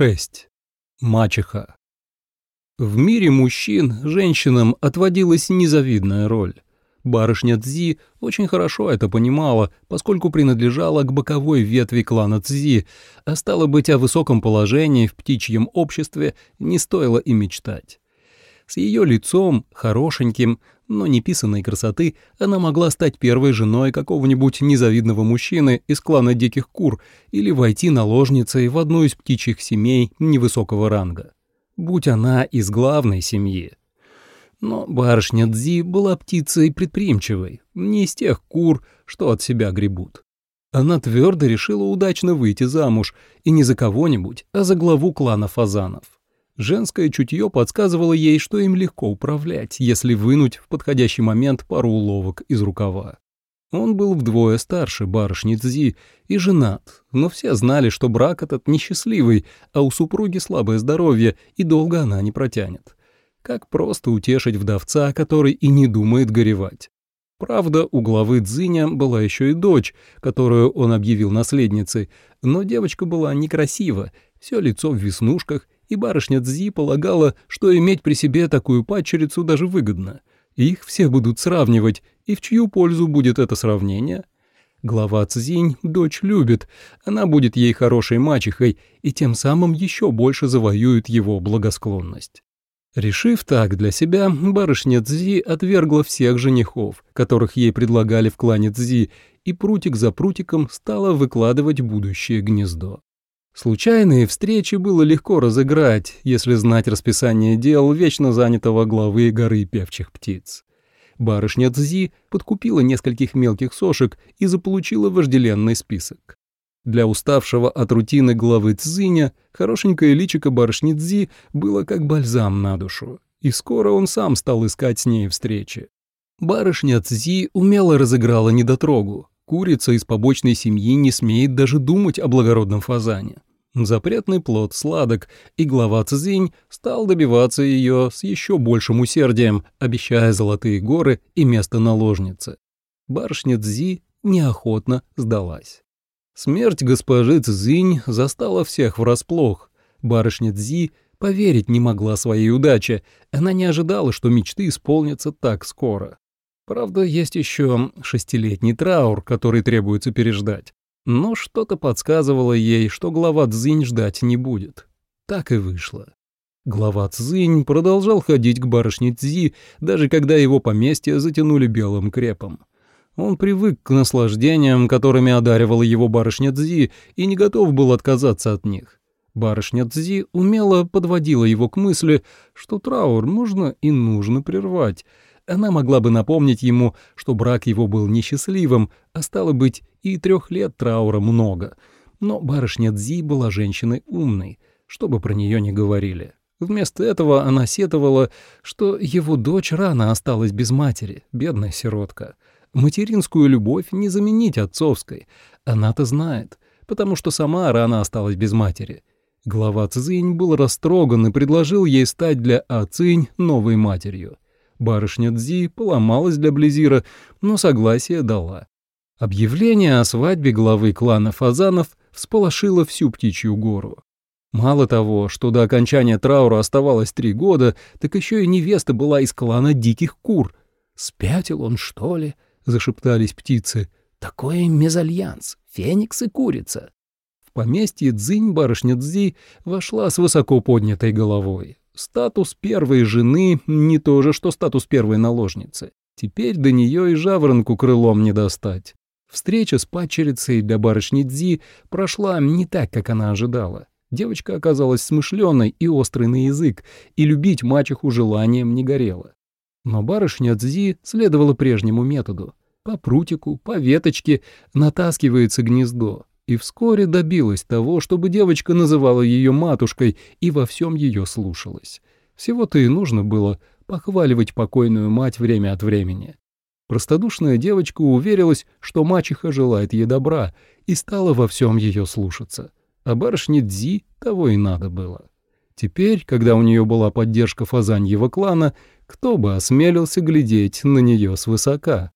6. Мачеха. В мире мужчин женщинам отводилась незавидная роль. Барышня Цзи очень хорошо это понимала, поскольку принадлежала к боковой ветви клана Цзи, а стало быть, о высоком положении в птичьем обществе не стоило и мечтать. С ее лицом, хорошеньким, но неписанной красоты, она могла стать первой женой какого-нибудь незавидного мужчины из клана диких кур или войти наложницей в одну из птичьих семей невысокого ранга. Будь она из главной семьи. Но барышня Дзи была птицей предприимчивой, не из тех кур, что от себя гребут. Она твердо решила удачно выйти замуж, и не за кого-нибудь, а за главу клана фазанов. Женское чутье подсказывало ей, что им легко управлять, если вынуть в подходящий момент пару уловок из рукава. Он был вдвое старше барышни Цзи и женат, но все знали, что брак этот несчастливый, а у супруги слабое здоровье, и долго она не протянет. Как просто утешить вдовца, который и не думает горевать. Правда, у главы Цзиня была еще и дочь, которую он объявил наследницей, но девочка была некрасива, все лицо в веснушках и барышня Цзи полагала, что иметь при себе такую падчерицу даже выгодно. Их все будут сравнивать, и в чью пользу будет это сравнение? Глава Цзинь дочь любит, она будет ей хорошей мачехой и тем самым еще больше завоюет его благосклонность. Решив так для себя, барышня Цзи отвергла всех женихов, которых ей предлагали в клане Цзи, и прутик за прутиком стала выкладывать будущее гнездо. Случайные встречи было легко разыграть, если знать расписание дел вечно занятого главы горы певчих птиц. Барышня Цзи подкупила нескольких мелких сошек и заполучила вожделенный список. Для уставшего от рутины главы Цзиня хорошенькое личико барышни Цзи было как бальзам на душу, и скоро он сам стал искать с ней встречи. Барышня Цзи умело разыграла недотрогу. Курица из побочной семьи не смеет даже думать о благородном фазане. Запретный плод сладок, и глава Цзинь стал добиваться ее с еще большим усердием, обещая золотые горы и место наложницы. Барышня Цзи неохотно сдалась. Смерть госпожи Цзинь застала всех врасплох. Барышня Цзи поверить не могла своей удаче, она не ожидала, что мечты исполнятся так скоро. Правда, есть еще шестилетний траур, который требуется переждать но что-то подсказывало ей, что глава Цзинь ждать не будет. Так и вышло. Глава Цзинь продолжал ходить к барышне Цзи, даже когда его поместье затянули белым крепом. Он привык к наслаждениям, которыми одаривала его барышня Цзи, и не готов был отказаться от них. Барышня Цзи умело подводила его к мысли, что траур можно и нужно прервать, она могла бы напомнить ему, что брак его был несчастливым, а стало быть, и трех лет траура много. Но барышня Дзи была женщиной умной, что бы про нее ни говорили. Вместо этого она сетовала, что его дочь рано осталась без матери, бедная сиротка. Материнскую любовь не заменить отцовской. Она-то знает, потому что сама рано осталась без матери. Глава Цзинь был растроган и предложил ей стать для Ацинь новой матерью. Барышня Дзи поломалась для Близира, но согласие дала. Объявление о свадьбе главы клана Фазанов всполошило всю птичью гору. Мало того, что до окончания траура оставалось три года, так еще и невеста была из клана диких кур. «Спятил он, что ли?» — зашептались птицы. «Такой мезальянс, феникс и курица». В поместье Дзинь барышня Дзи вошла с высоко поднятой головой. Статус первой жены не то же, что статус первой наложницы. Теперь до нее и жаворонку крылом не достать. Встреча с падчерицей для барышни Дзи прошла не так, как она ожидала. Девочка оказалась смышленой и острой на язык, и любить мачеху желанием не горела. Но барышня Дзи следовала прежнему методу. По прутику, по веточке натаскивается гнездо, и вскоре добилась того, чтобы девочка называла ее матушкой и во всем ее слушалась. Всего-то и нужно было похваливать покойную мать время от времени. Простодушная девочка уверилась, что мачеха желает ей добра, и стала во всем ее слушаться. А барышне Дзи того и надо было. Теперь, когда у нее была поддержка фазаньего клана, кто бы осмелился глядеть на нее свысока?